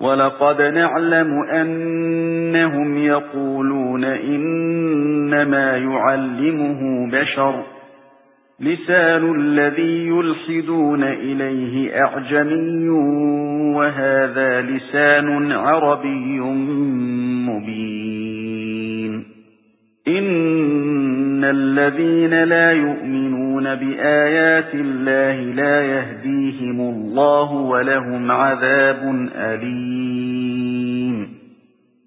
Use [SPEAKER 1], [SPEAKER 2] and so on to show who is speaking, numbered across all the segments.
[SPEAKER 1] وَلَقَدْ نَعْلَمُ أَنَّهُمْ يَقُولُونَ إِنَّمَا يُعَلِّمُهُ بَشَرٌ. لِسَانُ الَّذِي يُلْحِدُونَ إِلَيْهِ أَعْجَمِيٌّ وَهَذَا لِسَانٌ عَرَبِيٌّ مُبِينٌ. إِنَّ الَّذِينَ لَا يُؤْمِنُونَ بِآيَاتِ اللَّهِ لَا يَهْدِيهِمُ اللَّهُ وَلَهُمْ عَذَابٌ أَلِيمٌ.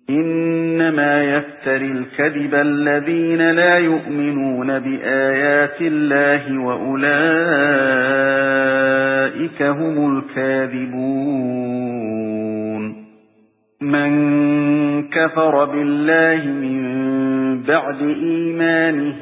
[SPEAKER 1] إِنَّمَا يَفْتَرِي الْكَذِبَ الَّذِينَ لَا يُؤْمِنُونَ بِآيَاتِ اللَّهِ وَأُولَئِكَ هُمُ الْكَاذِبُونَ. مَنْ كَفَرَ بِاللَّهِ مِنْ بَعْدِ إِيمَانِهِ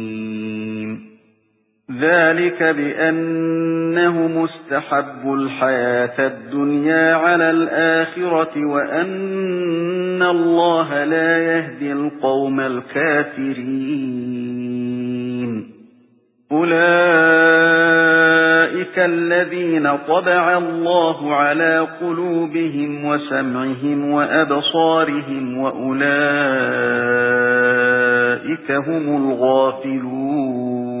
[SPEAKER 1] ذَلِكَ بِأَنَّهُمْ اسْتَحَبُّوا الْحَيَاةَ الدُّنْيَا عَلَى الْآخِرَةِ وَأَنَّ اللَّهَ لَا يَهْدِي الْقَوْمَ الْكَافِرِينَ. أُولَئِكَ الَّذِينَ طَبَعَ اللَّهُ عَلَى قُلُوبِهِمْ وَسَمْعِهِمْ وَأَبْصَارِهِمْ وَأُولَئِكَ هُمُ الْغَافِلُونَ.